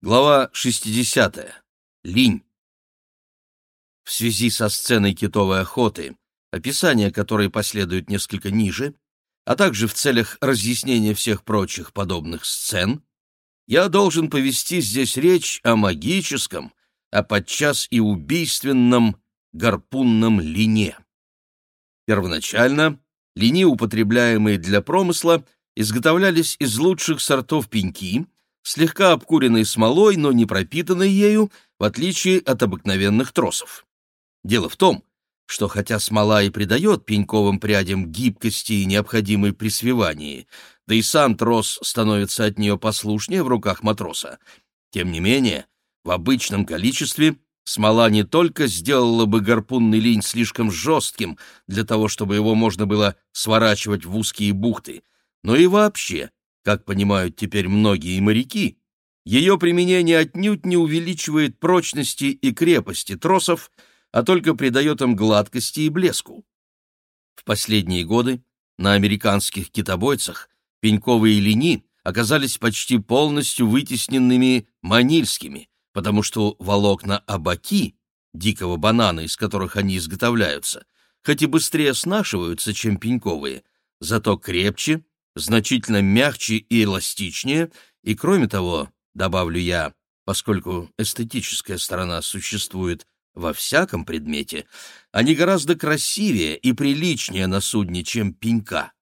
Глава 60. Линь. В связи со сценой китовой охоты, описание которой последует несколько ниже, а также в целях разъяснения всех прочих подобных сцен, я должен повести здесь речь о магическом, а подчас и убийственном гарпунном лине. Первоначально лини, употребляемые для промысла, изготовлялись из лучших сортов пеньки — слегка обкуренной смолой, но не пропитанной ею, в отличие от обыкновенных тросов. Дело в том, что хотя смола и придает пеньковым прядям гибкости и необходимой при свивании, да и сам трос становится от нее послушнее в руках матроса, тем не менее, в обычном количестве смола не только сделала бы гарпунный линь слишком жестким для того, чтобы его можно было сворачивать в узкие бухты, но и вообще как понимают теперь многие моряки, ее применение отнюдь не увеличивает прочности и крепости тросов, а только придает им гладкости и блеску. В последние годы на американских китобойцах пеньковые лини оказались почти полностью вытесненными манильскими, потому что волокна абаки, дикого банана, из которых они изготовляются, хоть и быстрее снашиваются, чем пеньковые, зато крепче значительно мягче и эластичнее, и, кроме того, добавлю я, поскольку эстетическая сторона существует во всяком предмете, они гораздо красивее и приличнее на судне, чем пенька.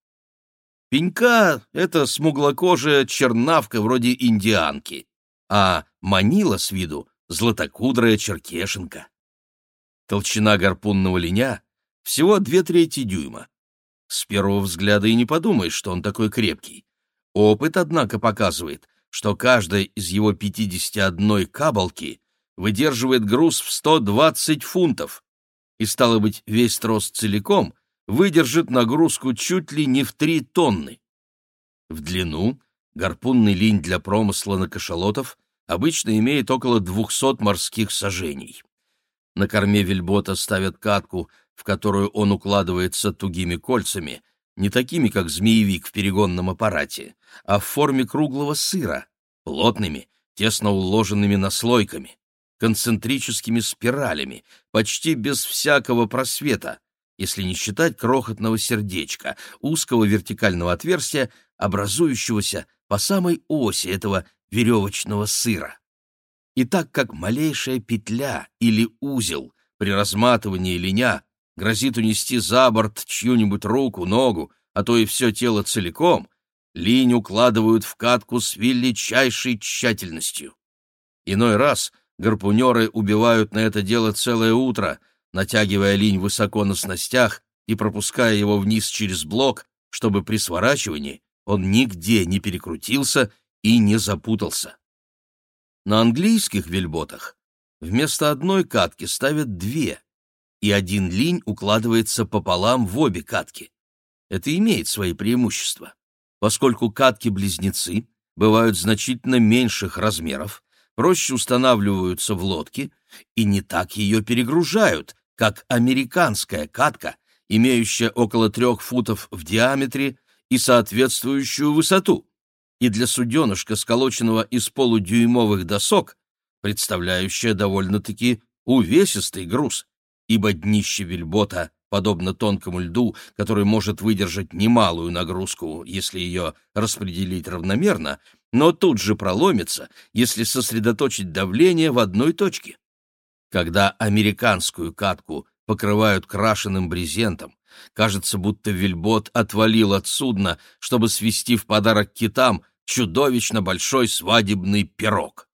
Пенька — это смуглокожая чернавка вроде индианки, а манила с виду — златокудрая черкешенка. Толщина гарпунного линя — всего две трети дюйма, с первого взгляда и не подумаешь, что он такой крепкий. Опыт, однако, показывает, что каждая из его 51 кабалки выдерживает груз в 120 фунтов, и, стало быть, весь трос целиком выдержит нагрузку чуть ли не в 3 тонны. В длину гарпунный линь для промысла на кашалотов обычно имеет около 200 морских сажений. На корме вельбота ставят катку — в которую он укладывается тугими кольцами, не такими, как змеевик в перегонном аппарате, а в форме круглого сыра, плотными, тесно уложенными наслойками, концентрическими спиралями, почти без всякого просвета, если не считать крохотного сердечка, узкого вертикального отверстия, образующегося по самой оси этого веревочного сыра. И так как малейшая петля или узел при разматывании линя грозит унести за борт чью-нибудь руку, ногу, а то и все тело целиком, линь укладывают в катку с величайшей тщательностью. Иной раз гарпунеры убивают на это дело целое утро, натягивая линь высоко на снастях и пропуская его вниз через блок, чтобы при сворачивании он нигде не перекрутился и не запутался. На английских вельботах вместо одной катки ставят две, и один линь укладывается пополам в обе катки. Это имеет свои преимущества. Поскольку катки-близнецы бывают значительно меньших размеров, проще устанавливаются в лодке и не так ее перегружают, как американская катка, имеющая около трех футов в диаметре и соответствующую высоту, и для суденышка, сколоченного из полудюймовых досок, представляющая довольно-таки увесистый груз ибо днище вельбота подобно тонкому льду, который может выдержать немалую нагрузку, если ее распределить равномерно, но тут же проломится, если сосредоточить давление в одной точке. Когда американскую катку покрывают крашеным брезентом, кажется, будто вельбот отвалил от судна, чтобы свести в подарок китам чудовищно большой свадебный пирог.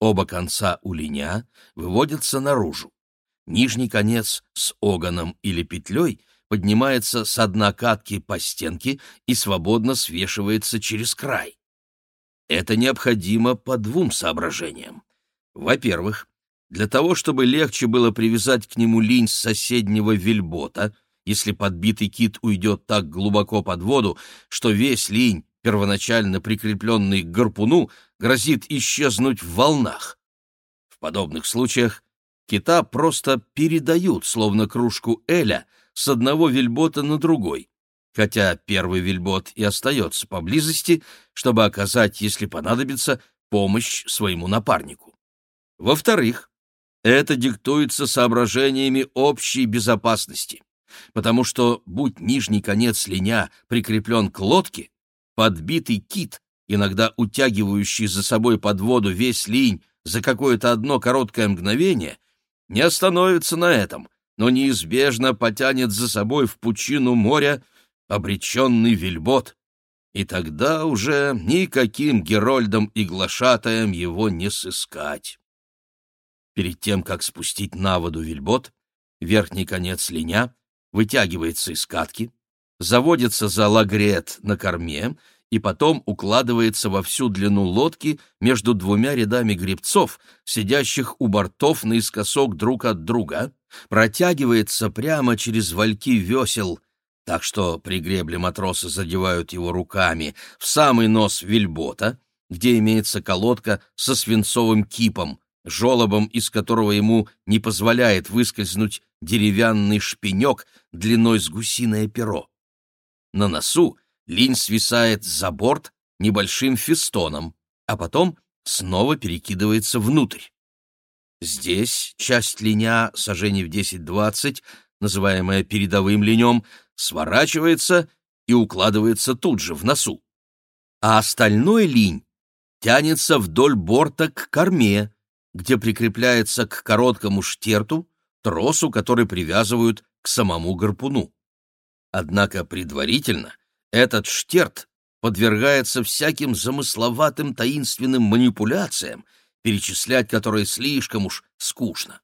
Оба конца у линя выводятся наружу. Нижний конец с оганом или петлей поднимается с дна по стенке и свободно свешивается через край. Это необходимо по двум соображениям. Во-первых, для того, чтобы легче было привязать к нему линь с соседнего вельбота, если подбитый кит уйдет так глубоко под воду, что весь линь, первоначально прикрепленный к гарпуну, грозит исчезнуть в волнах. В подобных случаях Кита просто передают, словно кружку Эля, с одного вельбота на другой, хотя первый вельбот и остается поблизости, чтобы оказать, если понадобится, помощь своему напарнику. Во-вторых, это диктуется соображениями общей безопасности, потому что, будь нижний конец линя прикреплен к лодке, подбитый кит, иногда утягивающий за собой под воду весь линь за какое-то одно короткое мгновение, не остановится на этом, но неизбежно потянет за собой в пучину моря обреченный вельбот, и тогда уже никаким герольдом и глашатаем его не сыскать. Перед тем, как спустить на воду вельбот, верхний конец линя вытягивается из катки, заводится за лагрет на корме и потом укладывается во всю длину лодки между двумя рядами гребцов, сидящих у бортов наискосок друг от друга, протягивается прямо через вальки весел, так что при гребле матросы задевают его руками в самый нос вельбота, где имеется колодка со свинцовым кипом, жолобом из которого ему не позволяет выскользнуть деревянный шпинек длиной с гусиное перо. На носу линь свисает за борт небольшим фестоном, а потом снова перекидывается внутрь. Здесь часть линя сажений в 10-20, называемая передовым линем, сворачивается и укладывается тут же в носу. А остальной линь тянется вдоль борта к корме, где прикрепляется к короткому штерту, тросу, который привязывают к самому гарпуну. Однако предварительно этот штерт подвергается всяким замысловатым таинственным манипуляциям, перечислять которые слишком уж скучно.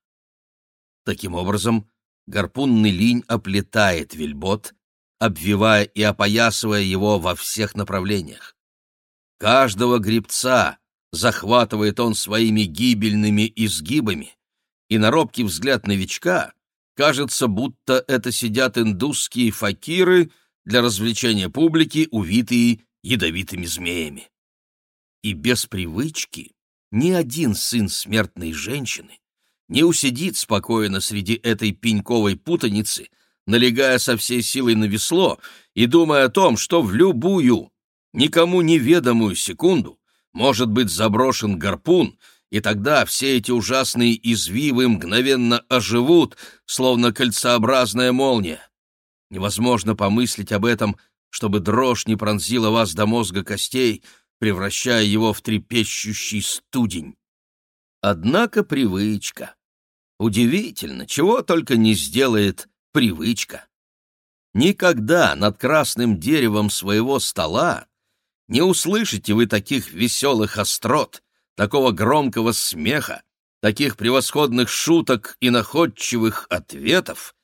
Таким образом, гарпунный линь оплетает вельбот, обвивая и опоясывая его во всех направлениях. Каждого гребца захватывает он своими гибельными изгибами, и на робкий взгляд новичка кажется, будто это сидят индусские факиры для развлечения публики, увитые ядовитыми змеями. И без привычки ни один сын смертной женщины не усидит спокойно среди этой пеньковой путаницы, налегая со всей силой на весло и думая о том, что в любую, никому неведомую секунду может быть заброшен гарпун, и тогда все эти ужасные извивы мгновенно оживут, словно кольцеобразная молния. Невозможно помыслить об этом, чтобы дрожь не пронзила вас до мозга костей, превращая его в трепещущий студень. Однако привычка. Удивительно, чего только не сделает привычка. Никогда над красным деревом своего стола не услышите вы таких веселых острот, такого громкого смеха, таких превосходных шуток и находчивых ответов,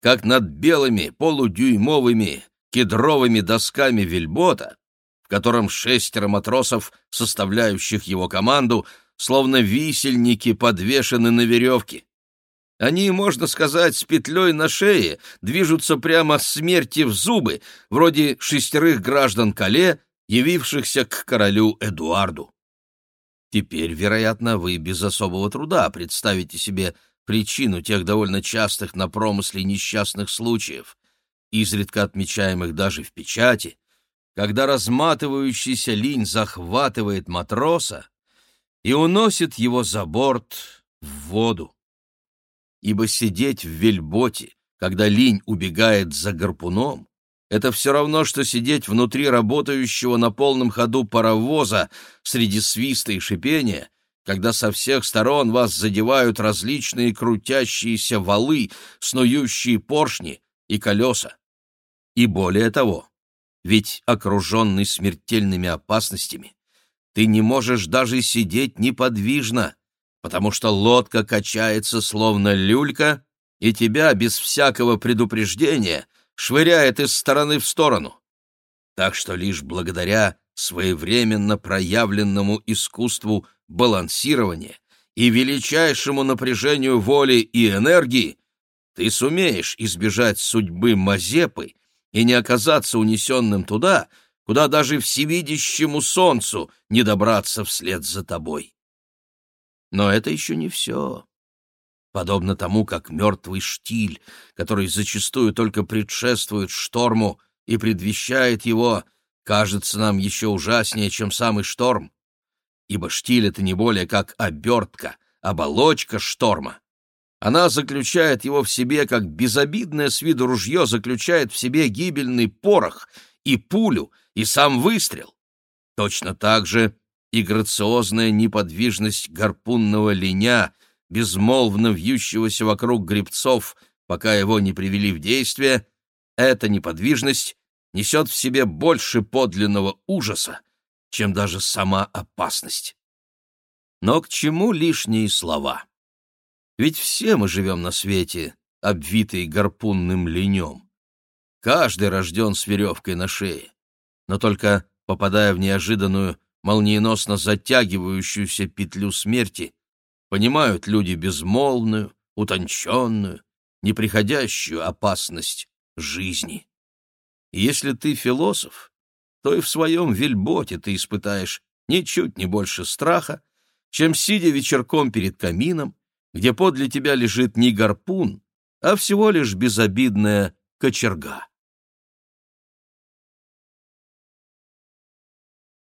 как над белыми полудюймовыми кедровыми досками вельбота, в котором шестеро матросов, составляющих его команду, словно висельники подвешены на веревке. Они, можно сказать, с петлей на шее движутся прямо смерти в зубы, вроде шестерых граждан Кале, явившихся к королю Эдуарду. Теперь, вероятно, вы без особого труда представите себе причину тех довольно частых на промысле несчастных случаев, изредка отмечаемых даже в печати, когда разматывающийся линь захватывает матроса и уносит его за борт в воду. Ибо сидеть в вельботе, когда линь убегает за гарпуном, это все равно, что сидеть внутри работающего на полном ходу паровоза среди свиста и шипения, когда со всех сторон вас задевают различные крутящиеся валы, снующие поршни и колеса. И более того, ведь окруженный смертельными опасностями, ты не можешь даже сидеть неподвижно, потому что лодка качается словно люлька, и тебя без всякого предупреждения швыряет из стороны в сторону. Так что лишь благодаря своевременно проявленному искусству балансирования и величайшему напряжению воли и энергии ты сумеешь избежать судьбы Мазепы и не оказаться унесенным туда, куда даже всевидящему солнцу не добраться вслед за тобой. Но это еще не все подобно тому, как мертвый штиль, который зачастую только предшествует шторму и предвещает его, кажется нам еще ужаснее, чем самый шторм. Ибо штиль — это не более как обертка, оболочка шторма. Она заключает его в себе, как безобидное с виду ружье заключает в себе гибельный порох и пулю, и сам выстрел. Точно так же и грациозная неподвижность гарпунного линя, безмолвно вьющегося вокруг грибцов, пока его не привели в действие, эта неподвижность несет в себе больше подлинного ужаса, чем даже сама опасность. Но к чему лишние слова? Ведь все мы живем на свете, обвитые гарпунным ленем. Каждый рожден с веревкой на шее. Но только попадая в неожиданную, молниеносно затягивающуюся петлю смерти, понимают люди безмолвную, утонченную, неприходящую опасность жизни. И если ты философ, то и в своем вельботе ты испытаешь ничуть не больше страха, чем сидя вечерком перед камином, где подле тебя лежит не гарпун, а всего лишь безобидная кочерга.